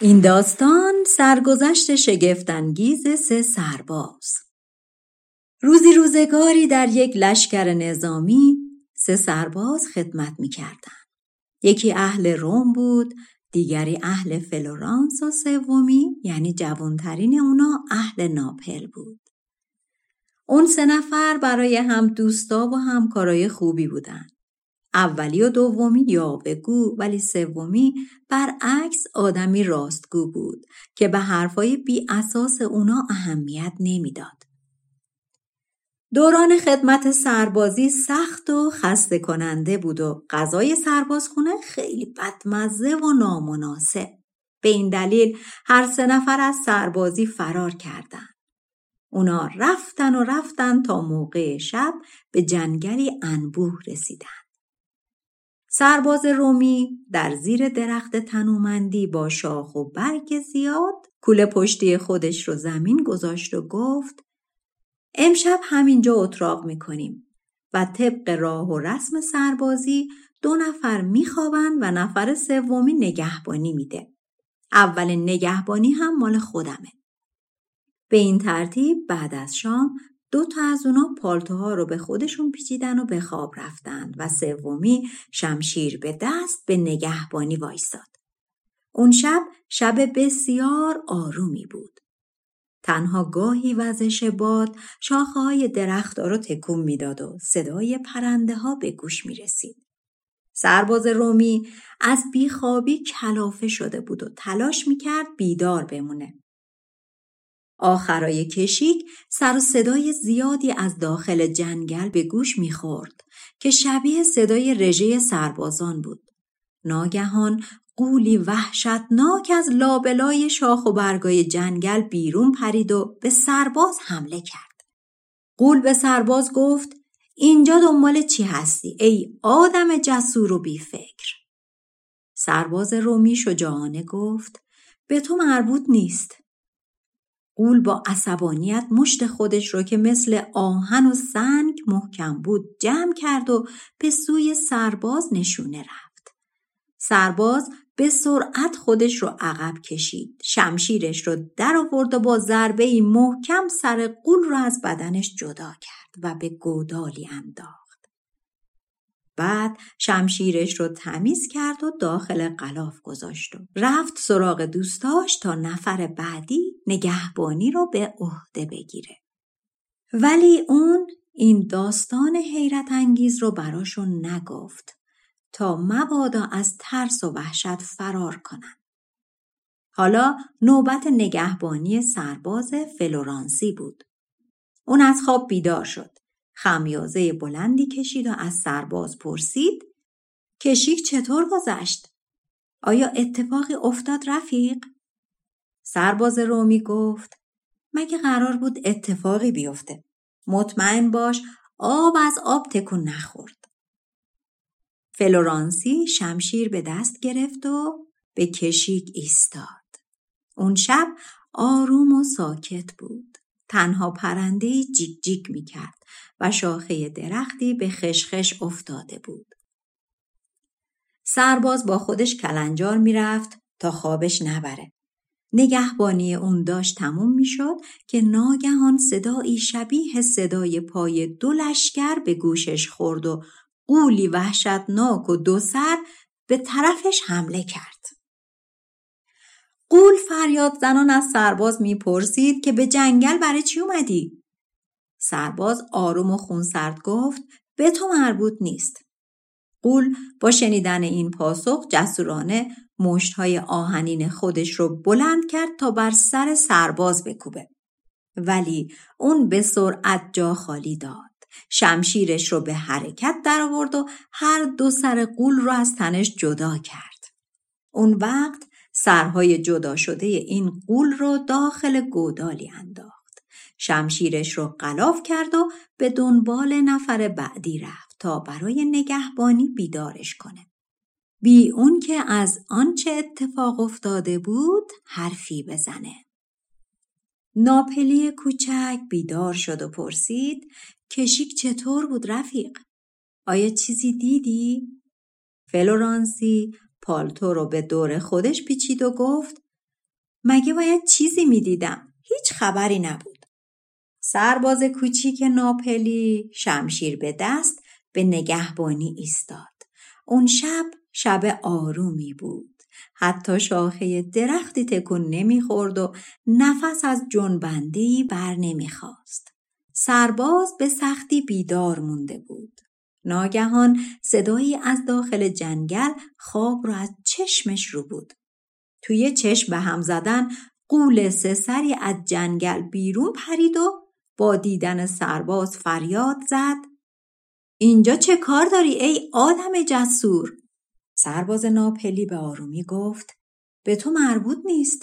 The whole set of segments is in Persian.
این داستان سرگذشت شگفتانگیز سه سرباز. روزی روزگاری در یک لشکر نظامی سه سرباز خدمت می کردن. یکی اهل روم بود دیگری اهل فلورانس و سومی یعنی جوانترین اونا اهل ناپل بود. اون سه نفر برای هم دوستا و همکارای خوبی بودن اولی و دومی یاوهگو ولی سومی برعکس آدمی راستگو بود که به حرفای بی اساس اونا اهمیت نمی‌داد. دوران خدمت سربازی سخت و خسته کننده بود و غذای سربازخونه خیلی بدمزه و نامناسب. به این دلیل هر سه نفر از سربازی فرار کردند. اونا رفتن و رفتن تا موقع شب به جنگلی انبوه رسیدن. سرباز رومی در زیر درخت تنومندی با شاخ و برگ زیاد کوله پشتی خودش رو زمین گذاشت و گفت امشب همینجا اتراق می‌کنیم و طبق راه و رسم سربازی دو نفر میخوابن و نفر سومی نگهبانی میده. اول نگهبانی هم مال خودمه. به این ترتیب بعد از شام دو تا از اونا پالتوها رو به خودشون پیچیدن و به خواب رفتن و سومی شمشیر به دست به نگهبانی وایستاد. اون شب شب بسیار آرومی بود. تنها گاهی وزش باد شاخه های درختها رو تکون می‌داد و صدای پرنده ها به گوش می رسید. سرباز رومی از بیخوابی کلافه شده بود و تلاش می کرد بیدار بمونه. آخرای کشیک سر و صدای زیادی از داخل جنگل به گوش می‌خورد که شبیه صدای رژه سربازان بود. ناگهان قولی وحشتناک از لابلای شاخ و برگای جنگل بیرون پرید و به سرباز حمله کرد. قول به سرباز گفت اینجا دنبال چی هستی ای آدم جسور و بیفکر؟ سرباز رومی شجاعانه گفت به تو مربوط نیست. قول با عصبانیت مشت خودش رو که مثل آهن و سنگ محکم بود جمع کرد و به سوی سرباز نشونه رفت. سرباز به سرعت خودش رو عقب کشید. شمشیرش رو در آورد و با ضربه محکم سر قول رو از بدنش جدا کرد و به گودالی انداخت. بعد شمشیرش رو تمیز کرد و داخل قلاف گذاشت و رفت سراغ دوستاش تا نفر بعدی نگهبانی رو به عهده بگیره. ولی اون این داستان حیرت انگیز رو براشون نگفت تا مبادا از ترس و وحشت فرار کنن. حالا نوبت نگهبانی سرباز فلورانسی بود. اون از خواب بیدار شد. خمیازه بلندی کشید و از سرباز پرسید کشیک چطور گذشت؟ آیا اتفاقی افتاد رفیق؟ سرباز رومی گفت مگه قرار بود اتفاقی بیفته؟ مطمئن باش آب از آب تکون نخورد. فلورانسی شمشیر به دست گرفت و به کشیک ایستاد. اون شب آروم و ساکت بود. تنها پرنده جیک جیک می کرد و شاخه درختی به خشخش افتاده بود. سرباز با خودش کلنجار می‌رفت تا خوابش نبره. نگهبانی اون داشت تموم می‌شد که ناگهان صدایی شبیه صدای پای دو لشکر به گوشش خورد و قولی وحشتناک و دو سر به طرفش حمله کرد. قول فریاد زنان از سرباز می‌پرسید که به جنگل برای چی اومدی؟ سرباز آروم و خونسرد گفت به تو مربوط نیست. قول با شنیدن این پاسخ جسورانه مشتهای آهنین خودش رو بلند کرد تا بر سر سرباز بکوبه. ولی اون به سرعت جا خالی داد. شمشیرش رو به حرکت درآورد و هر دو سر قول رو از تنش جدا کرد. اون وقت سرهای جدا شده این قول رو داخل گودالی انداخت. شمشیرش رو قلاف کرد و به دنبال نفر بعدی رفت تا برای نگهبانی بیدارش کنه. بی اون که از آنچه اتفاق افتاده بود حرفی بزنه. ناپلی کوچک بیدار شد و پرسید کشیک چطور بود رفیق؟ آیا چیزی دیدی؟ فلورانسی پالتو رو به دور خودش پیچید و گفت مگه باید چیزی می‌دیدم؟ هیچ خبری نبود. سرباز کوچیک ناپلی شمشیر به دست به نگهبانی ایستاد. اون شب شب آرومی بود. حتی شاخه درختی تکون نمی‌خورد و نفس از جنبندهی بر نمی‌خواست سرباز به سختی بیدار مونده بود. ناگهان صدایی از داخل جنگل خواب را از چشمش رو بود. توی چشم به هم زدن قول سه سری از جنگل بیرون پرید و با دیدن سرباز فریاد زد اینجا چه کار داری ای آدم جسور؟ سرباز ناپلی به آرومی گفت به تو مربوط نیست.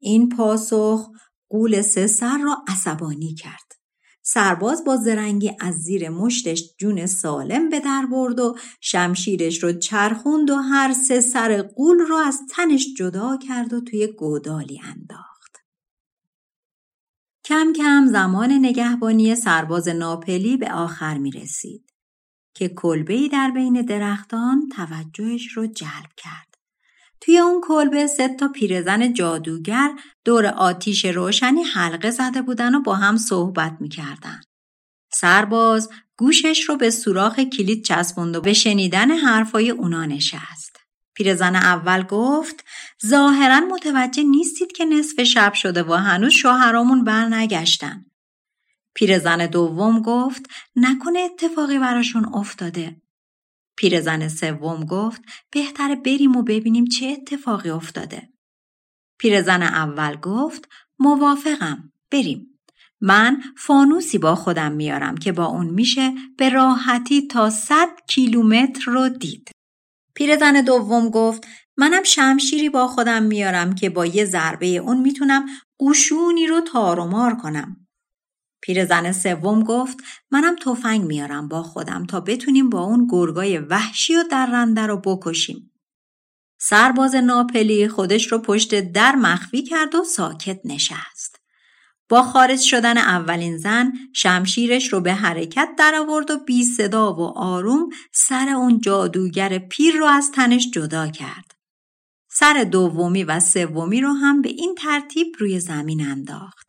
این پاسخ قول سه سر را عصبانی کرد. سرباز با زرنگی از زیر مشتش جون سالم به در برد و شمشیرش رو چرخوند و هر سه سر قول رو از تنش جدا کرد و توی گودالی انداخت. کم کم زمان نگهبانی سرباز ناپلی به آخر می رسید که کلبهی در بین درختان توجهش رو جلب کرد. توی اون کلبه سه تا پیرزن جادوگر دور آتیش روشنی حلقه زده بودن و با هم صحبت می‌کردن. سرباز گوشش رو به سوراخ کلید چسبوند و به شنیدن حرفای اونا نشست. پیرزن اول گفت ظاهرا متوجه نیستید که نصف شب شده و هنوز شوهرامون بر نگشتن. پیرزن دوم گفت نکنه اتفاقی براشون افتاده. پیرزن سوم گفت بهتره بریم و ببینیم چه اتفاقی افتاده. پیرزن اول گفت موافقم بریم. من فانوسی با خودم میارم که با اون میشه به راحتی تا 100 کیلومتر رو دید. پیرزن دوم گفت منم شمشیری با خودم میارم که با یه ضربه اون می‌تونم قشونی رو تارومار کنم. پیرزن سوم گفت منم تفنگ میارم با خودم تا بتونیم با اون گرگای وحشی و درنده رو بکشیم. سرباز ناپلی خودش رو پشت در مخفی کرد و ساکت نشست. با خارج شدن اولین زن شمشیرش رو به حرکت درآورد و بی صدا و آروم سر اون جادوگر پیر رو از تنش جدا کرد. سر دومی و سومی رو هم به این ترتیب روی زمین انداخت.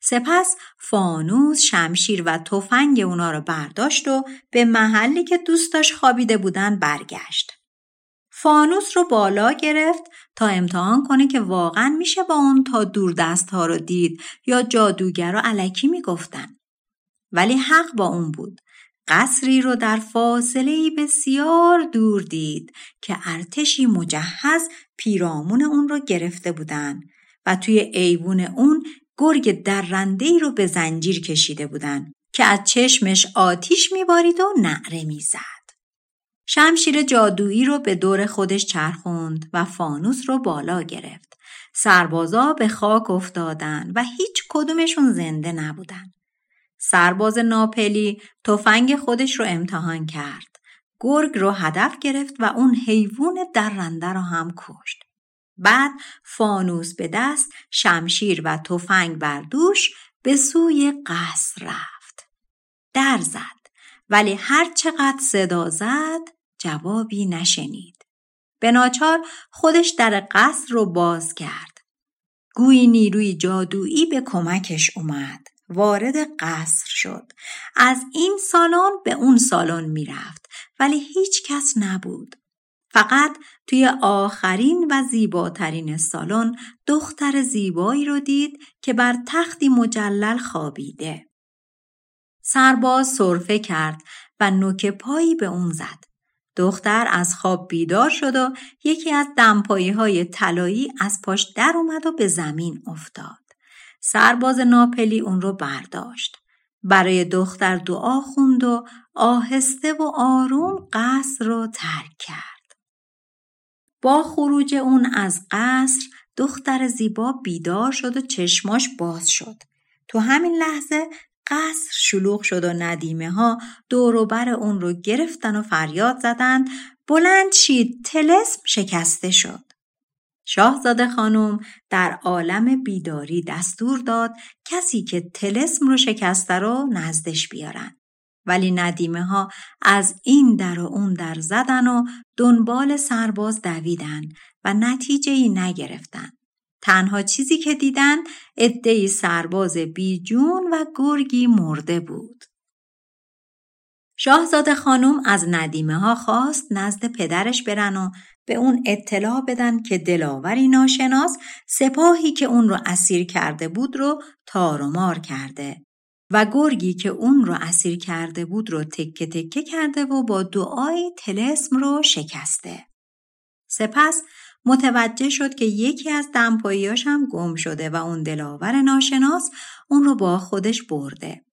سپس فانوس شمشیر و تفنگ اونا رو برداشت و به محلی که دوستاش خوابیده بودن برگشت. فانوس رو بالا گرفت تا امتحان کنه که واقعا میشه با اون تا دور دست ها رو دید یا جادوگر رو علکی می‌گفتن. ولی حق با اون بود. قصری رو در فاصله بسیار دور دید که ارتشی مجهز پیرامون اون رو گرفته بودن و توی ایوون اون گرگ درنده ای رو به زنجیر کشیده بودن که از چشمش آتیش میبارید و نعره می‌زد. شمشیر جادویی رو به دور خودش چرخوند و فانوس رو بالا گرفت. سربازا به خاک افتادن و هیچ کدومشون زنده نبودن. سرباز ناپلی تفنگ خودش رو امتحان کرد. گرگ رو هدف گرفت و اون حیوان درنده رو هم کشت. بعد فانوس به دست شمشیر و تفنگ بر دوش به سوی قصر رفت. در زد. ولی هر چقدر صدا زد جوابی نشنید. به ناچار خودش در قصر رو باز کرد. گویی نیروی جادویی به کمکش اومد. وارد قصر شد. از این سالن به اون سالن می‌رفت. ولی هیچ کس نبود. فقط توی آخرین و زیباترین سالن دختر زیبایی رو دید که بر تختی مجلل خوابیده. سرباز صرفه کرد و نوک پایی به اون زد. دختر از خواب بیدار شد و یکی از دمپایی های طلایی از پاش در اومد و به زمین افتاد. سرباز ناپلی اون رو برداشت. برای دختر دعا خوند و آهسته و آروم قصر رو ترک کرد. با خروج اون از قصر دختر زیبا بیدار شد و چشماش باز شد. تو همین لحظه قصر شلوغ شد و ندیمه ها دوروبر اون رو گرفتن و فریاد زدند بلند شید تلسم شکسته شد. شاهزاده خانم در عالم بیداری دستور داد کسی که تلسم رو شکسته رو نزدش بیارن. ولی ندیمه ها از این در و اون در زدن و دنبال سرباز دویدن و نتیجه ای نگرفتن. تنها چیزی که دیدن عدهای سرباز بیجون و گرگی مرده بود. شاهزاده خانم از ندیمه ها خواست نزد پدرش برن و به اون اطلاع بدن که دلاوری ناشناس سپاهی که اون رو اسیر کرده بود رو تار و مار کرده و گرگی که اون رو اسیر کرده بود رو تکه تکه کرده و با دعای تلسم رو شکسته. سپس متوجه شد که یکی از دمپاییاش هم گم شده و اون دلاور ناشناس اون رو با خودش برده.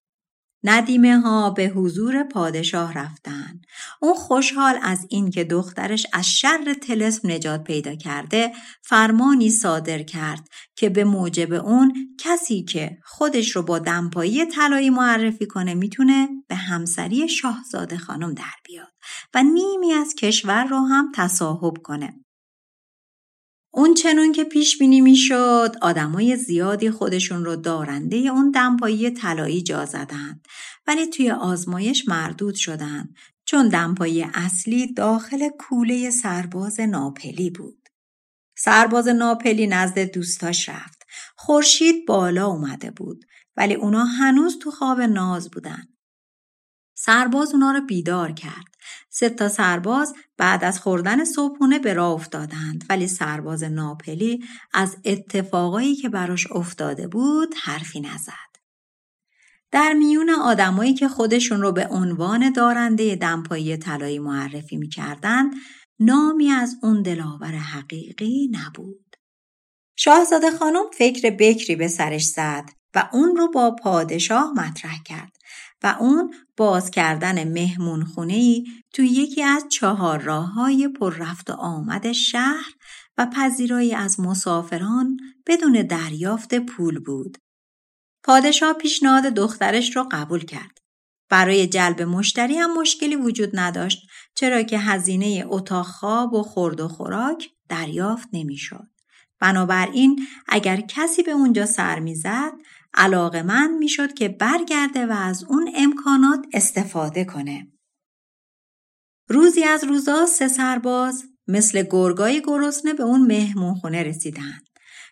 ندیمه ها به حضور پادشاه رفتن. اون خوشحال از اینکه دخترش از شر تلسم نجات پیدا کرده فرمانی صادر کرد که به موجب اون کسی که خودش رو با دمپایی طلایی معرفی کنه می‌تونه به همسری شاهزاده خانم در بیاد و نیمی از کشور رو هم تصاحب کنه. اون چنون که پیش بینی می‌شد آدمای زیادی خودشون رو دارنده اون دمپایی طلایی جا زدند ولی توی آزمایش مردود شدند چون دمپایی اصلی داخل کوله سرباز ناپلی بود. سرباز ناپلی نزد دوستاش رفت. خورشید بالا اومده بود ولی اونا هنوز تو خواب ناز بودن. سرباز اونا رو بیدار کرد. سه تا سرباز بعد از خوردن صبحونه به راه افتادند ولی سرباز ناپلی از اتفاقایی که براش افتاده بود حرفی نزد. در میون آدمایی که خودشون رو به عنوان دارنده دمپایی طلایی معرفی می‌کردند نامی از اون دلاور حقیقی نبود. شاهزاده خانم فکر بکری به سرش زد و اون رو با پادشاه مطرح کرد و اون باز کردن مهمون خونه تو یکی از چهار راه های پر رفت و آمد شهر و پذیرایی از مسافران بدون دریافت پول بود. پادشاه پیشنهاد دخترش رو قبول کرد. برای جلب مشتری هم مشکلی وجود نداشت چرا که هزینه اتاق خواب و خورد و خوراک دریافت نمی‌شد. بنابراین اگر کسی به اونجا سر می‌زد علاقه من می‌شد که برگرده و از اون امکانات استفاده کنه. روزی از روزا سه سرباز مثل گرگای گرسنه به اون مهمون خونه رسیدن.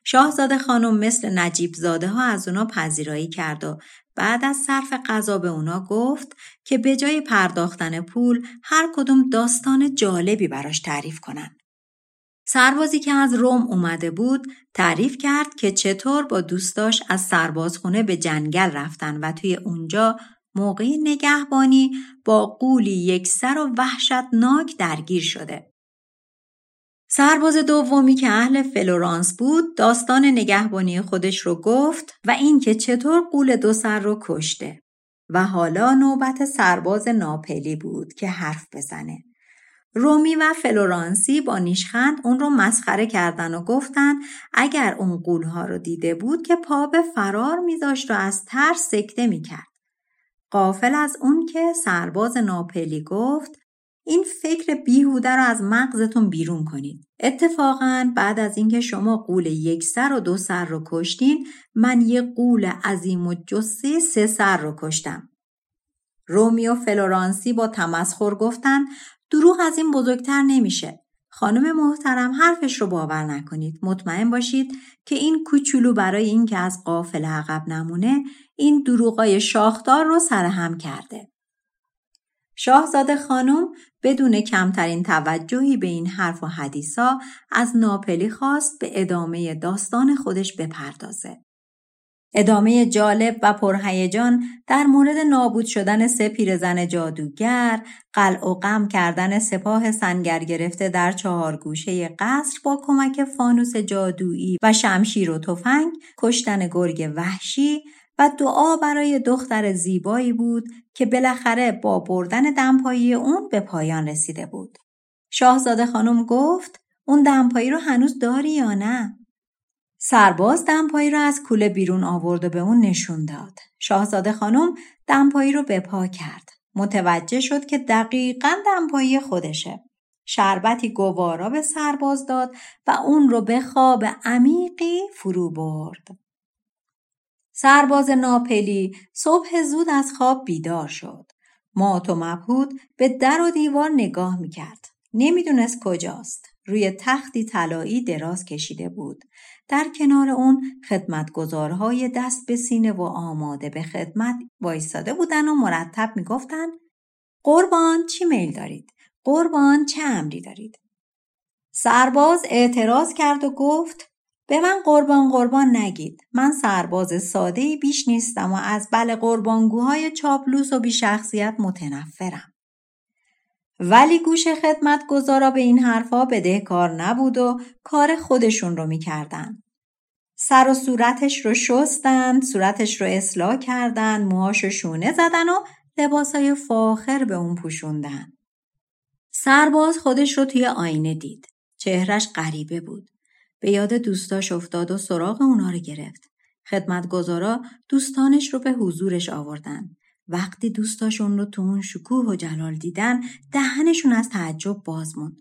شاهزاده خانم مثل نجیب زاده ها از اونا پذیرایی کرد و بعد از صرف غذا به اونا گفت که به جای پرداختن پول هر کدوم داستان جالبی براش تعریف کنن. سربازی که از روم اومده بود تعریف کرد که چطور با دوستاش از سربازخونه به جنگل رفتن و توی اونجا موقعی نگهبانی با قولی یکسر و وحشتناک درگیر شده. سرباز دومی که اهل فلورانس بود داستان نگهبانی خودش رو گفت و اینکه چطور غول دو سر رو کشته و حالا نوبت سرباز ناپلی بود که حرف بزنه. رومی و فلورانسی با نیشخند اون رو مسخره کردن و گفتن اگر اون غولها رو دیده بود که پا به فرار میذاشت و از ترس سکته می‌کرد. غافل از اون که سرباز ناپلی گفت این فکر بیهوده رو از مغزتون بیرون کنید. اتفاقا بعد از اینکه شما قول یک سر و دو سر رو کشتین من یه قول عظیم و جسه سه سر رو کشتم. رومی و فلورانسی با تمسخر گفتن دروغ از این بزرگتر نمیشه. خانم محترم حرفش رو باور نکنید. مطمئن باشید که این کوچولو برای اینکه از قافل عقب نمونه این دروغای شاخدار رو سرهم کرده. شاهزاده خانم بدون کمترین توجهی به این حرف و حدیثا از ناپلی خواست به ادامه داستان خودش بپردازه. ادامه جالب و پرهیجان در مورد نابود شدن سه پیرزن جادوگر، قلع و غم کردن سپاه سنگر گرفته در چهار گوشه قصر با کمک فانوس جادویی و شمشیر و تفنگ، کشتن گرگ وحشی، و دعا برای دختر زیبایی بود که بالاخره با بردن دمپایی اون به پایان رسیده بود. شاهزاده خانم گفت اون دمپایی رو هنوز داری یا نه؟ سرباز دمپایی رو از کوله بیرون آورد و به اون نشون داد. شاهزاده خانم دمپایی رو به پا کرد. متوجه شد که دقیقا دمپایی خودشه. شربتی گوارا به سرباز داد و اون رو به خواب عمیقی فرو برد. سرباز ناپلی صبح زود از خواب بیدار شد. مات و مبهود به در و دیوار نگاه می‌کرد. نمی‌دونست کجاست. روی تختی طلایی دراز کشیده بود. در کنار اون خدمتگزارهای دست به سینه و آماده به خدمت وایستاده بودن و مرتب می‌گفتند قربان چی میل دارید؟ قربان چه امری دارید؟ سرباز اعتراض کرد و گفت به من قربان قربان نگید من سرباز ساده بیش نیستم و از بله قربانگوهای چاپلوس و بیشخصیت متنفرم ولی گوش خدمت گذارا به این حرفا بدهکار نبود و کار خودشون رو می‌کردن. سر و صورتش رو شستند، صورتش رو اصلاح کردند، موهاش رو شونه زدن و لباسای فاخر به اون پوشوندن. سرباز خودش رو توی آینه دید. چهرش غریبه بود. به یاد دوستاش افتاد و سراغ اونا رو گرفت. خدمتگزارا دوستانش رو به حضورش آوردن. وقتی دوستاشون رو تو اون شکوه و جلال دیدن دهنشون از تعجب باز موند.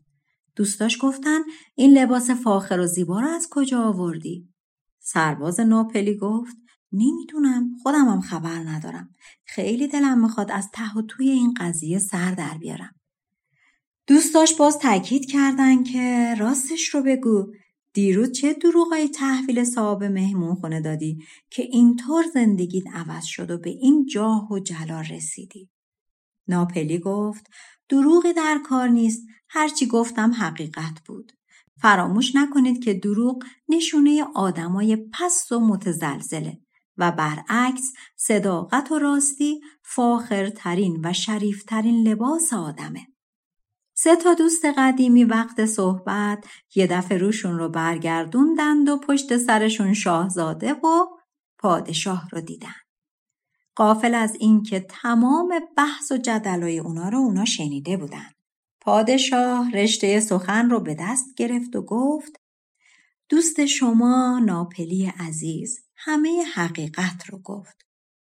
دوستاش گفتن این لباس فاخر و زیبا رو از کجا آوردی؟ سرباز ناپلی گفت نمی‌دونم خودم هم خبر ندارم. خیلی دلم می‌خواد از ته و توی این قضیه سر در بیارم. دوستاش باز تاکید کردن که راستش رو بگو دیروز چه دروغای تحویل صاحب مهمون خونه دادی که اینطور زندگیت عوض شد و به این جاه و جلال رسیدی؟ ناپلی گفت دروغی در کار نیست هرچی گفتم حقیقت بود. فراموش نکنید که دروغ نشونه آدمای پست و متزلزله و برعکس صداقت و راستی فاخرترین و شریفترین لباس آدمه. سه تا دوست قدیمی وقت صحبت یه دفعه روشون رو برگردوندند و پشت سرشون شاهزاده و پادشاه رو دیدن. قافل از اینکه تمام بحث و جدلای اونا رو اونا شنیده بودن. پادشاه رشته سخن رو به دست گرفت و گفت دوست شما ناپلی عزیز همه حقیقت رو گفت.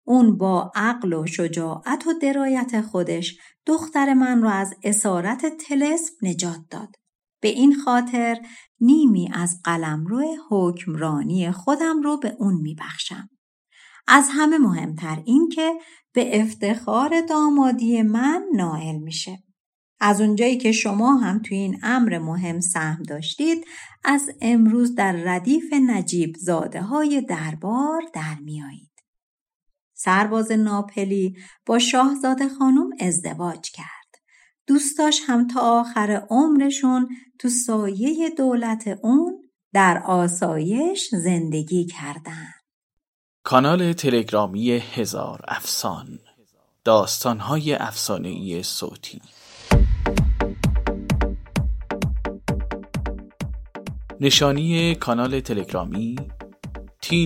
اون با عقل و شجاعت و درایت خودش دختر من را از اسارت تلسم نجات داد. به این خاطر نیمی از قلمرو حکمرانی خودم رو به اون میبخشم. از همه مهمتر این که به افتخار دامادی من نائل میشه. از اونجایی که شما هم توی این امر مهم سهم داشتید از امروز در ردیف نجیب زاده های دربار در میایید. سرباز ناپلی با شاهزاده خانم ازدواج کرد. دوستاش هم تا آخر عمرشون تو سایه دولت اون در آسایش زندگی کردن. کانال تلگرامی هزار افسان داستانهای ای صوتی نشانی کانال تلگرامی T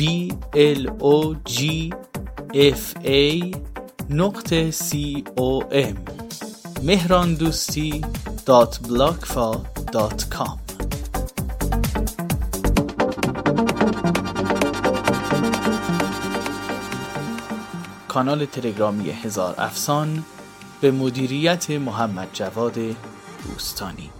b l o g f a c o m مهراندوستی دات دات کام کانال تلگرامی هزار افسان به مدیریت محمد جواد دوستانی